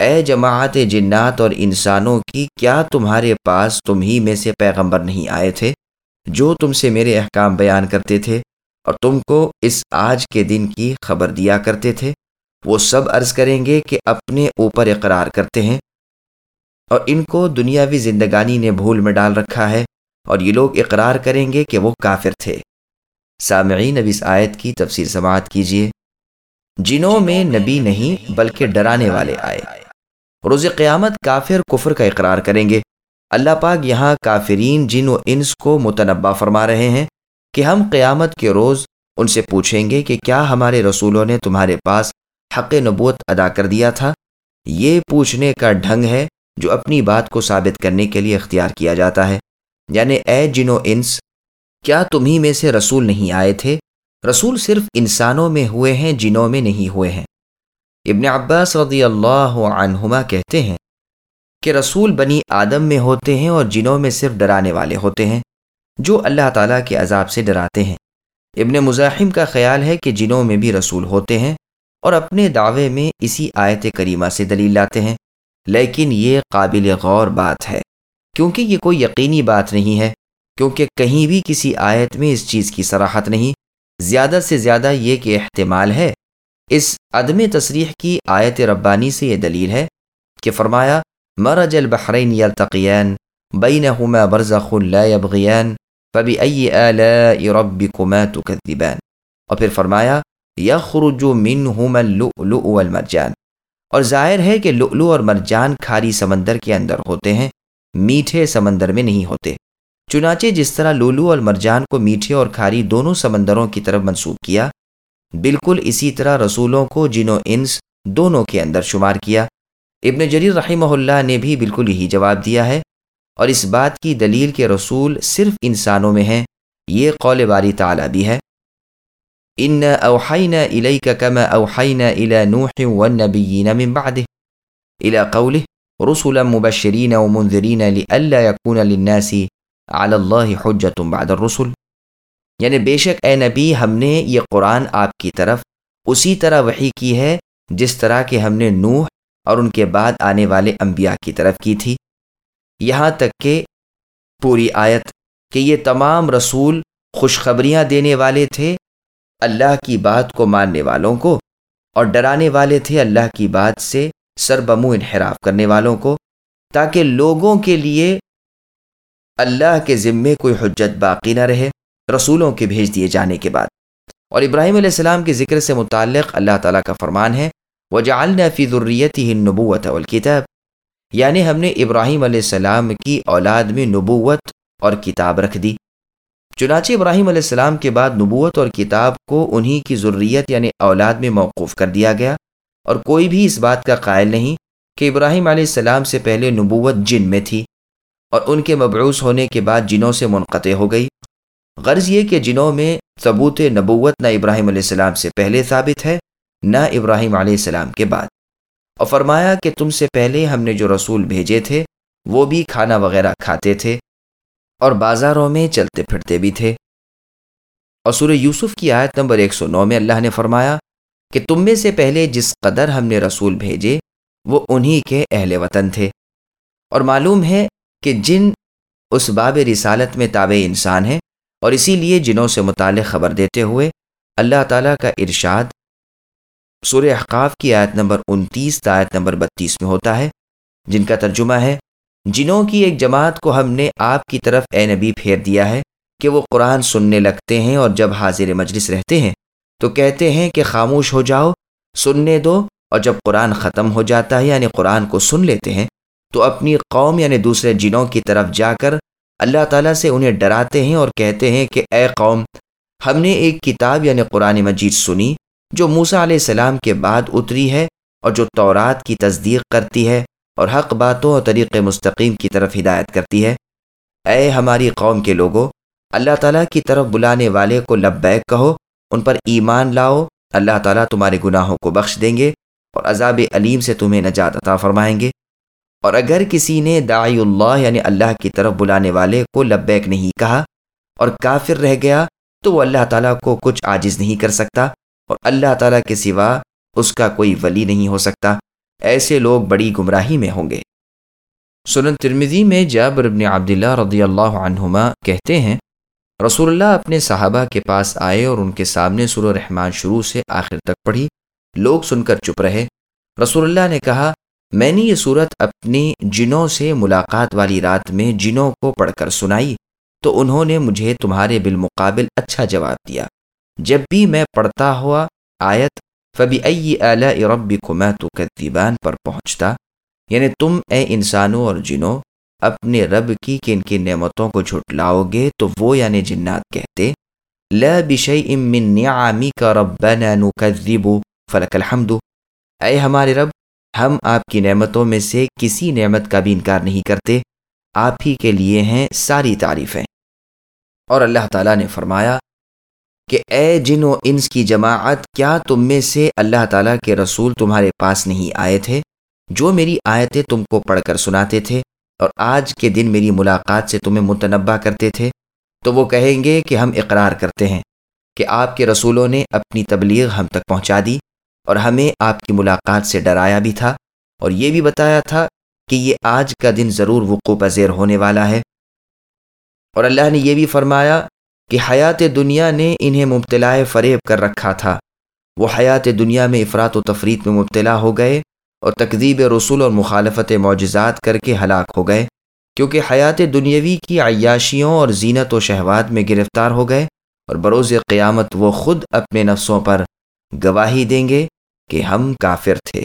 اے جماعت جنات اور انسانوں کی، کیا تمہارے پاس تم ہی میں سے پیغمبر نہیں آئے تھے جو تم سے میرے احکام بیان کرتے تھے اور تم کو اس آج کے دن کی خبر دیا کرتے تھے؟ وہ سب عرض کریں گے کہ اپنے اوپر اقرار کرتے ہیں اور ان کو دنیاوی زندگانی نے بھول میں ڈال رکھا ہے اور یہ لوگ اقرار کریں گے کہ وہ کافر تھے۔ سامعین، اب اس آیت کی تفسیر سماعت کیجیے۔ جنوں میں نبی نہیں، بلکہ ڈرانے والے آئے۔ روز قیامت کافر کفر کا اقرار کریں گے۔ اللہ پاک یہاں کافرین، جن و انس کو متنبع فرما رہے ہیں کہ ہم قیامت کے روز ان سے پوچھیں گے کہ کیا ہمارے رسولوں نے تمہارے پاس حق نبوت ادا کر دیا تھا؟ یہ پوچھنے کا ڈھنگ ہے جو اپنی بات کو ثابت کرنے کے لیے اختیار کیا جاتا ہے۔ یعنی اے جن و انس، کیا تمہیں میں سے رسول نہیں آئے تھے؟ رسول صرف انسانوں میں ہوئے ہیں، جنوں میں نہیں ہوئے ہیں۔ ابن عباس رضی اللہ عنہما کہتے ہیں کہ رسول بنی آدم میں ہوتے ہیں اور جنوں میں صرف ڈرانے والے ہوتے ہیں، جو اللہ تعالیٰ کے عذاب سے ڈراتے ہیں۔ ابن مزاحم کا خیال ہے کہ جنوں میں بھی رسول ہوتے ہیں اور اپنے دعوے میں اسی آیت کریمہ سے دلیل لاتے ہیں۔ لیکن یہ قابل غور بات ہے، کیونکہ یہ کوئی یقینی بات نہیں ہے، کیونکہ کہیں بھی کسی آیت میں اس چیز کی سراحت نہیں۔ زیادہ سے زیادہ یہ کہ احتمال ہے اس عدم تصریح کی آیت ربانی سے یہ دلیل ہے کہ فرمایا، مرج البحرین یلتقیان، بینہما برزخ لا یبغیان فبئی آلاء ربکما تکذبان۔ اور پھر فرمایا، یخرج منہما اللؤلؤ والمرجان۔ اور ظاہر ہے کہ لؤلؤ اور مرجان کھاری سمندر کے اندر ہوتے ہیں، میٹھے سمندر میں نہیں ہوتے۔ چنانچہ جس طرح لولو اور مرجان کو میٹھے اور کھاری دونوں سمندروں کی طرف منسوخ کیا بالکل اسی طرح رسولوں کو جن و انس دونوں کے اندر شمار کیا۔ ابن جریر رحمہ اللہ نے بھی بالکل یہی جواب دیا ہے۔ اور اس بات کی دلیل کے رسول صرف انسانوں میں ہیں، یہ قول باری تعالیٰ بھی ہے۔ ان اوحینا الیک کما اوحینا الی نوح والنبیین من بعده الى قوله رسلا مبشرین ومنذرین لئلا يكون للناس على الله حجة بعد الرسل یعنی بے شک اے نبی، ہم نے یہ قرآن آپ کی طرف اسی طرح وحی کی ہے جس طرح کہ ہم نے نوح اور ان کے بعد آنے والے انبیاء کی طرف کی تھی۔ یہاں تک کہ پوری آیت کہ یہ تمام رسول خوشخبریاں دینے والے تھے، اللہ کی بات کو ماننے والوں کو، اور ڈرانے والے تھے اللہ کی بات سے سربمو انحراف کرنے والوں کو، تاکہ لوگوں کے لیے اللہ کے ذمے کوئی حجت باقی نہ رہے۔ رسولوں کے بھیج دیے جانے کے بعد۔ اور ابراہیم علیہ السلام کے ذکر سے متعلق اللہ تعالیٰ کا فرمان ہے وہ جعلنا فی ذریتی نبوت والکتاب یعنی ہم نے ابراہیم علیہ السلام کی اولاد میں نبوت اور کتاب رکھ دی۔ چنانچہ ابراہیم علیہ السلام کے بعد نبوت اور کتاب کو انہی کی ضروریت یعنی اولاد میں موقوف کر دیا گیا۔ اور کوئی بھی اس بات کا قائل نہیں کہ ابراہیم علیہ السلام سے پہلے نبوت جن میں تھی اور ان کے مبعوث ہونے کے بعد جنوں سے منقطع ہو گئی۔ غرض یہ کہ جنہوں میں ثبوت نبوت نہ ابراہیم علیہ السلام سے پہلے ثابت ہے، نہ ابراہیم علیہ السلام کے بعد۔ اور فرمایا کہ تم سے پہلے ہم نے جو رسول بھیجے تھے، وہ بھی کھانا وغیرہ کھاتے تھے اور بازاروں میں چلتے پھرتے بھی تھے۔ اور سورہ یوسف کی آیت نمبر 109 میں اللہ نے فرمایا کہ تم میں سے پہلے جس قدر ہم نے رسول بھیجے، وہ انہی کے اہل وطن تھے۔ اور معلوم ہے کہ جن اس باب رسالت میں تابع انسان ہیں اور اسی لیے جنوں سے متعلق خبر دیتے ہوئے اللہ تعالیٰ کا ارشاد سورہ احقاف کی آیت نمبر انتیس تا آیت نمبر بتیس میں ہوتا ہے، جن کا ترجمہ ہے جنوں کی ایک جماعت کو ہم نے آپ کی طرف اے نبی پھیر دیا ہے کہ وہ قرآن سننے لگتے ہیں اور جب حاضر مجلس رہتے ہیں تو کہتے ہیں کہ خاموش ہو جاؤ، سننے دو اور جب قرآن ختم ہو جاتا ہے یعنی قرآن کو سن لیتے ہیں، تو اپنی قوم یعنی دوسرے جنوں کی طرف جا کر اللہ تعالیٰ سے انہیں ڈراتے ہیں اور کہتے ہیں کہ اے قوم، ہم نے ایک کتاب یعنی قرآن مجید سنی جو موسا علیہ السلام کے بعد اتری ہے اور جو تورات کی تصدیق کرتی ہے اور حق باتوں اور طریق مستقیم کی طرف ہدایت کرتی ہے۔ اے ہماری قوم کے لوگوں اللہ تعالیٰ کی طرف بلانے والے کو لبیک کہو، ان پر ایمان لاؤ، اللہ تعالیٰ تمہارے گناہوں کو بخش دیں گے اور عذاب علیم سے تمہیں نجات عطا فرمائیں گے۔ اور اگر کسی نے داعی اللہ یعنی اللہ کی طرف بلانے والے کو لبیک نہیں کہا اور کافر رہ گیا، تو وہ اللہ تعالیٰ کو کچھ عاجز نہیں کر سکتا اور اللہ تعالیٰ کے سوا اس کا کوئی ولی نہیں ہو سکتا۔ ایسے لوگ بڑی گمراہی میں ہوں گے۔ سنن ترمزی میں جابر ابن عبداللہ رضی اللہ عنہما کہتے ہیں، رسول اللہ اپنے صحابہ کے پاس آئے اور ان کے سامنے سر رحمان شروع سے آخر تک پڑھی۔ لوگ سن کر چپ رہے۔ رسول اللہ نے کہا میں نے یہ صورت اپنی جنوں سے ملاقات والی رات میں جنوں کو پڑھ کر سنائی، تو انہوں نے مجھے تمہارے بالمقابل اچھا جواب دیا۔ جب بھی میں پڑھتا ہوا آیت فبی ائی اعلی عرب کو میں تو پر پہنچتا یعنی تم اے انسانوں اور جنوں، اپنے رب کی کن کن نعمتوں کو جھٹلاؤ گے تو وہ یعنی جنات کہتے، لا بشیء من نعامک ربنا نکذب، فلک الحمد۔ اے ہمارے رب ہم آپ کی نعمتوں میں سے کسی نعمت کا بھی انکار نہیں کرتے۔ آپ ہی کے لیے ہیں ساری تعریفیں۔ اور اللہ تعالیٰ نے فرمایا کہ اے جن و انس کی جماعت، کیا تم میں سے اللہ تعالیٰ کے رسول تمہارے پاس نہیں آئے تھے؟ جو میری آیتیں تم کو پڑھ کر سناتے تھے اور آج کے دن میری ملاقات سے تمہیں متنبع کرتے تھے، تو وہ کہیں گے کہ ہم اقرار کرتے ہیں کہ آپ کے رسولوں نے اپنی تبلیغ ہم تک پہنچا دی۔ اور ہمیں آپ کی ملاقات سے ڈرایا بھی تھا اور یہ بھی بتایا تھا کہ یہ آج کا دن ضرور وقوع پذیر ہونے والا ہے۔ اور اللہ نے یہ بھی فرمایا کہ حیات دنیا نے انہیں مبتلا فریب کر رکھا تھا۔ وہ حیات دنیا میں افراد و تفریح میں مبتلا ہو گئے اور تقدیب رسول اور مخالفت معجزات کر کے ہلاک ہو گئے، کیونکہ حیات دنیاوی کی عیاشیوں اور زینت و شہوات میں گرفتار ہو گئے اور بروز قیامت وہ خود اپنے نفسوں پر گواہی دیں گے کہ ہم کافر تھے۔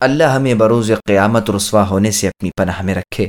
اللہ ہمیں بروز قیامت رسوا ہونے سے اپنی پناہ میں رکھے۔